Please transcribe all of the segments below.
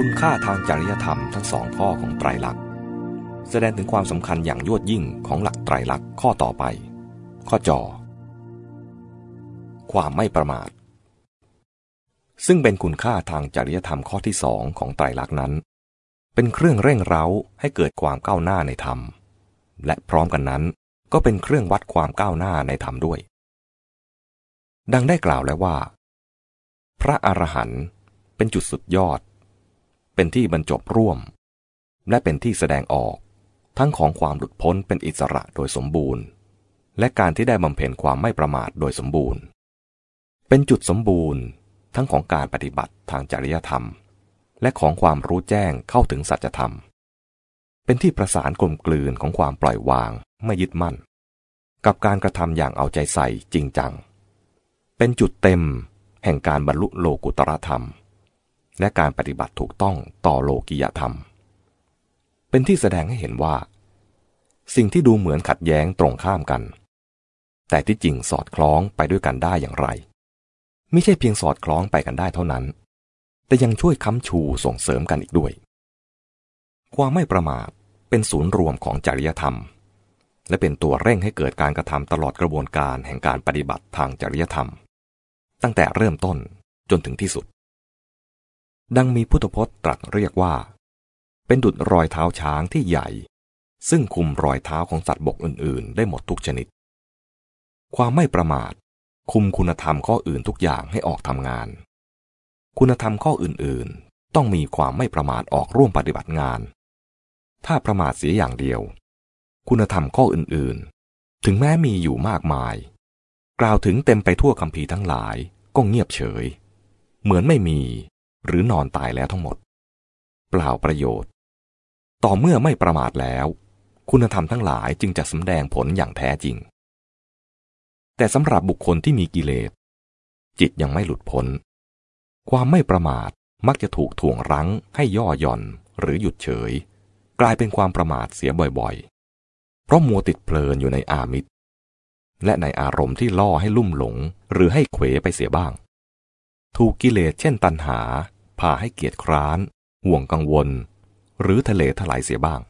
คุณค่าทางจริยธรรมทั้งสองข้อของไตรลักษณ์แสดงถึงความสำคัญอย่างยวดยิ่งของหลักไตรลักษณ์ข้อต่อไป ข้อจอ ความไม่ประมาท ซึ่งเป็นคุณค่าทางจริยธรรมข้อที่สองของไตรลักษณ์นั้น เป็นเครื่องเร่งเร้าให้เกิดความก้าวหน้าในธรรม และพร้อมกันนั้นก็เป็นเครื่องวัดความก้าวหน้าในธรรมด้วย ดังได้กล่าวแล้วว่า พระอรหันต์เป็นจุดสุดยอด เป็นที่บรรจบร่วม และเป็นที่แสดงออก ทั้งของความหลุดพ้นเป็นอิสระโดยสมบูรณ์ และการที่ได้บำเพ็ญความไม่ประมาทโดยสมบูรณ์ เป็นจุดสมบูรณ์ ทั้งของการปฏิบัติทางจริยธรรม และของความรู้แจ้งเข้าถึงสัจธรรม เป็นที่ประสานกลมกลืนของความปล่อยวางไม่ยึดมั่น กับการกระทำอย่างเอาใจใส่จริงจัง เป็นจุดเต็มแห่งการบรรลุโลกุตรธรรม และการปฏิบัติถูกต้องต่อโลกิยธรรม เป็นที่แสดงให้เห็นว่า สิ่งที่ดูเหมือนขัดแย้งตรงข้ามกัน แต่ที่จริงสอดคล้องไปด้วยกันได้อย่างไร ไม่ใช่เพียงสอดคล้องไปกันได้เท่านั้น แต่ยังช่วยค้ำชูส่งเสริมกันอีกด้วย ความไม่ประมาทเป็นศูนย์รวมของจริยธรรม และเป็นตัวเร่งให้เกิดการกระทำตลอดกระบวนการแห่งการปฏิบัติทางจริยธรรม ตั้งแต่เริ่มต้นจนถึงที่สุด ดังมีพุทธพจน์ตรัสเรียกว่า เป็นดุจรอยเท้าช้างที่ใหญ่ ซึ่งคุมรอยเท้าของสัตว์บกอื่น ๆ ได้หมดทุกชนิด ความไม่ประมาท คุมคุณธรรมข้ออื่นทุกอย่างให้ออกทำงาน คุณธรรมข้ออื่น ๆ ต้องมีความไม่ประมาทออกร่วมปฏิบัติงาน ถ้าประมาทเสียอย่างเดียว คุณธรรมข้ออื่น ๆ ถึงแม้มีอยู่มากมาย กล่าวถึงเต็มไปทั่วคัมภีร์ทั้งหลายก็เงียบเฉย เหมือนไม่มี หรือนอนตายแล้วทั้งหมด เปล่าประโยชน์ ต่อเมื่อไม่ประมาทแล้ว คุณธรรมทั้งหลายจึงจะสำแดงผลอย่างแท้จริง แต่สำหรับบุคคลที่มีกิเลส จิตยังไม่หลุดพ้น ความไม่ประมาทมักจะถูกถ่วงรั้งให้ย่อหย่อนหรือหยุดเฉย กลายเป็นความประมาทเสียบ่อยๆ เพราะมัวติดเพลินอยู่ในอามิตรและในอารมณ์ที่ล่อให้ลุ่มหลง หรือให้เขวไปเสียบ้าง ถูกกิเลสเช่นตัณหาาให้เกียจคร้าน ห่วงกังวล หรือทะเลถลายเสียบ้าง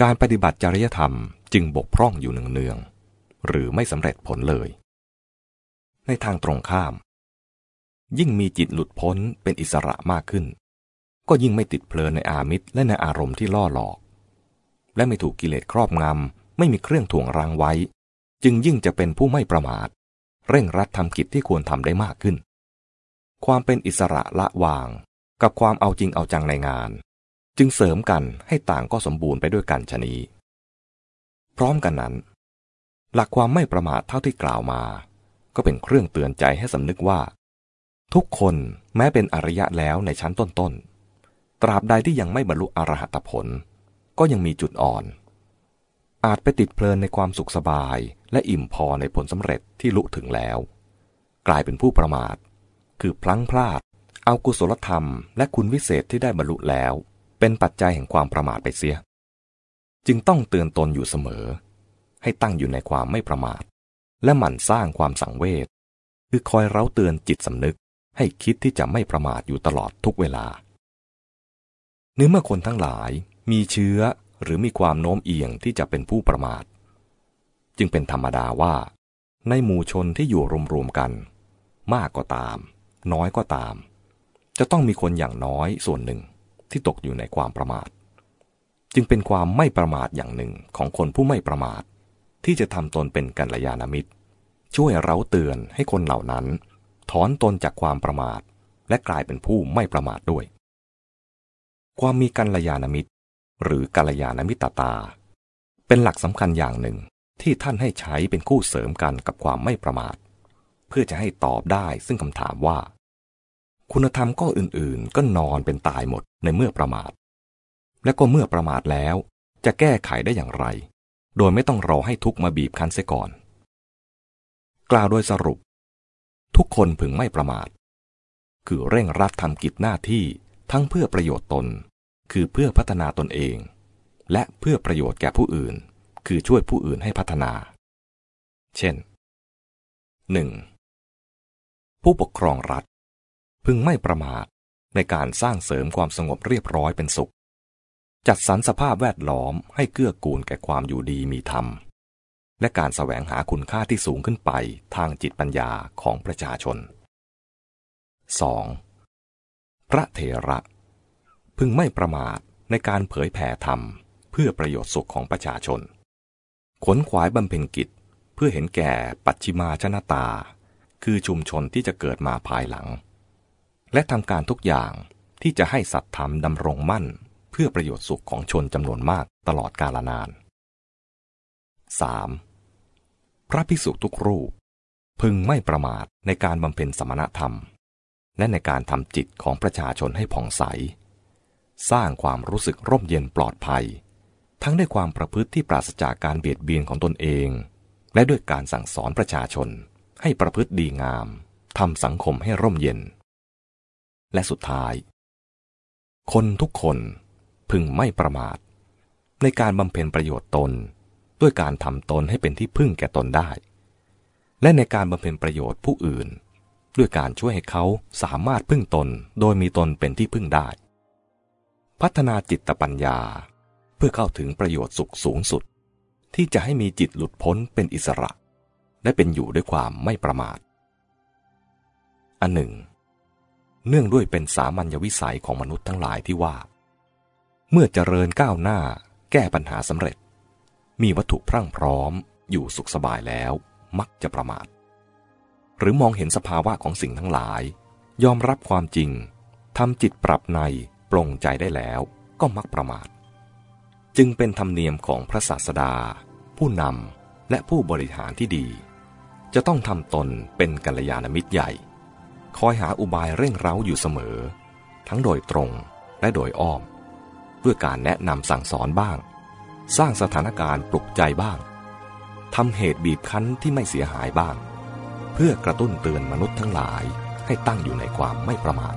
การปฏิบัติจริยธรรมจึงบกพร่องอยู่เนืองๆหรือไม่สำเร็จผลเลย ในทางตรงข้าม ยิ่งมีจิตหลุดพ้นเป็นอิสระมากขึ้น ก็ยิ่งไม่ติดเพลินในอามิตรและในอารมณ์ที่ล่อหลอก และไม่ถูกกิเลสครอบงำไม่มีเครื่องถ่วงรังไว้ จึงยิ่งจะเป็นผู้ไม่ประมาท เร่งรัดทำกิจที่ควรทำได้มากขึ้น ความเป็นอิสระละวาง กับความเอาจริงเอาจังในงาน จึงเสริมกันให้ต่างก็สมบูรณ์ไปด้วยกันชนีพร้อมกันนั้น หลักความไม่ประมาทเท่าที่กล่าวมา ก็เป็นเครื่องเตือนใจให้สำนึกว่า ทุกคนแม้เป็นอริยะแล้วในชั้นต้นๆ ตราบใดที่ยังไม่บรรลุอรหัตผล ก็ยังมีจุดอ่อน อาจไปติดเพลินในความสุขสบายและอิ่มพอในผลสำเร็จที่ลุถึงแล้ว กลายเป็นผู้ประมาท คือพลั้งพลาด เอากุศลธรรม และคุณวิเศษที่ได้บรรลุแล้ว เป็นปัจจัยแห่งความประมาทไปเสีย จึงต้องเตือนตนอยู่เสมอ ให้ตั้งอยู่ในความไม่ประมาท และหมั่นสร้างความสังเวชคือคอยเร้าเตือนจิตสำนึก ให้คิดที่จะไม่ประมาทอยู่ตลอดทุกเวลาเนื้อเมื่อคนทั้งหลายมีเชื้อหรือมีความโน้มเอียงที่จะเป็นผู้ประมาท จึงเป็นธรรมดาว่า ในหมู่ชนที่อยู่รวมๆกัน มากก็ตาม น้อยก็ตาม จะต้องมีคนอย่างน้อยส่วนหนึ่งที่ตกอยู่ในความประมาท จึงเป็นความไม่ประมาทอย่างหนึ่งของคนผู้ไม่ประมาท ที่จะทำตนเป็นกัลยาณมิตร ช่วยเร้าเตือนให้คนเหล่านั้น ถอนตนจากความประมาท และกลายเป็นผู้ไม่ประมาทด้วย ความมีกัลยาณมิตร หรือกัลยาณมิตรตา เป็นหลักสำคัญอย่างหนึ่งที่ท่านให้ใช้เป็นคู่เสริมกันกับความไม่ประมาท เพื่อจะให้ตอบได้ซึ่งคำถามว่า คุณธรรมก็อื่นๆ ก็นอนเป็นตายหมดในเมื่อประมาท และก็เมื่อประมาทแล้ว จะแก้ไขได้อย่างไร โดยไม่ต้องรอให้ทุกมาบีบคั้นเสียก่อน กล่าวโดยสรุป ทุกคนพึงไม่ประมาท คือเร่งรัดทำกิจหน้าที่ทั้งเพื่อประโยชน์ตน คือเพื่อพัฒนาตนเอง และเพื่อประโยชน์แก่ผู้อื่น คือช่วยผู้อื่นให้พัฒนา เช่น 1. ผู้ปกครองรัฐ พึงไม่ประมาทในการสร้างเสริมความสงบเรียบร้อยเป็นสุข จัดสรรสภาพแวดล้อมให้เกื้อกูลแก่ความอยู่ดีมีธรรม และการแสวงหาคุณค่าที่สูงขึ้นไปทางจิตปัญญาของประชาชน 2. พระเถระ พึงไม่ประมาทในการเผยแผ่ธรรม เพื่อประโยชน์สุขของประชาชน ขนขวายบำเพ็ญกิจเพื่อเห็นแก่ปัจฉิมาชนะตา คือชุมชนที่จะเกิดมาภายหลัง และทำการทุกอย่างที่จะให้สัตธรรมดำรงมั่น เพื่อประโยชน์สุขของชนจำนวนมากตลอดกาลนาน 3. พระภิกษุทุกรูป พึงไม่ประมาทในการบำเพ็ญสมณธรรม และในการทำจิตของประชาชนให้ผ่องใส สร้างความรู้สึกร่มเย็นปลอดภัย ทั้งด้วยความประพฤติที่ปราศจากการเบียดเบียนของตนเอง และด้วยการสั่งสอนประชาชน ให้ประพฤติดีงามทำสังคมให้ร่มเย็น และสุดท้าย คนทุกคนพึงไม่ประมาท ในการบำเพ็ญประโยชน์ตนด้วยการทำตนให้เป็นที่พึ่งแก่ตนได้ และในการบำเพ็ญประโยชน์ผู้อื่น ด้วยการช่วยให้เขาสามารถพึ่งตนโดยมีตนเป็นที่พึ่งได้ พัฒนาจิตปัญญาเพื่อเข้าถึงประโยชน์สุขสูงสุด ที่จะให้มีจิตหลุดพ้นเป็นอิสระ และเป็นอยู่ด้วยความไม่ประมาท อันหนึ่ง เนื่องด้วยเป็นสามัญวิสัยของมนุษย์ทั้งหลายที่ว่า เมื่อเจริญก้าวหน้าแก้ปัญหาสำเร็จ มีวัตถุพรั่งพร้อมอยู่สุขสบายแล้วมักจะประมาท หรือมองเห็นสภาวะของสิ่งทั้งหลาย ยอมรับความจริงทำจิตปรับในปรงใจได้แล้วก็มักประมาท จึงเป็นธรรมเนียมของพระศาสดา ผู้นำและผู้บริหารที่ดี จะต้องทำตนเป็นกัลยาณมิตรใหญ่ คอยหาอุบายเร่งเร้าอยู่เสมอ ทั้งโดยตรงและโดยอ้อม เพื่อการแนะนำสั่งสอนบ้าง สร้างสถานการณ์ปลุกใจบ้างทำเหตุบีบคั้นที่ไม่เสียหายบ้าง เพื่อกระตุ้นเตือนมนุษย์ทั้งหลายให้ตั้งอยู่ในความไม่ประมาท